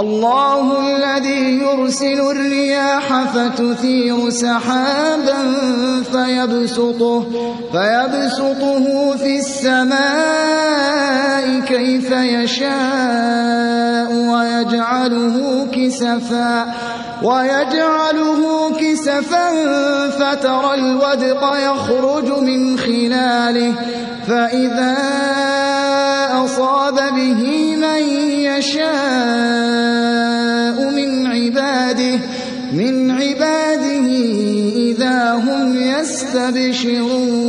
الله الذي يرسل الرياح فتثير سحابا فيبسطه, فيبسطه في السماء كيف يشاء ويجعله كسفا ويجعله كسفا فترى الودق يخرج من خلاله فإذا أصاب به من يشاء عباده من عباده إذا هم يستبشرون.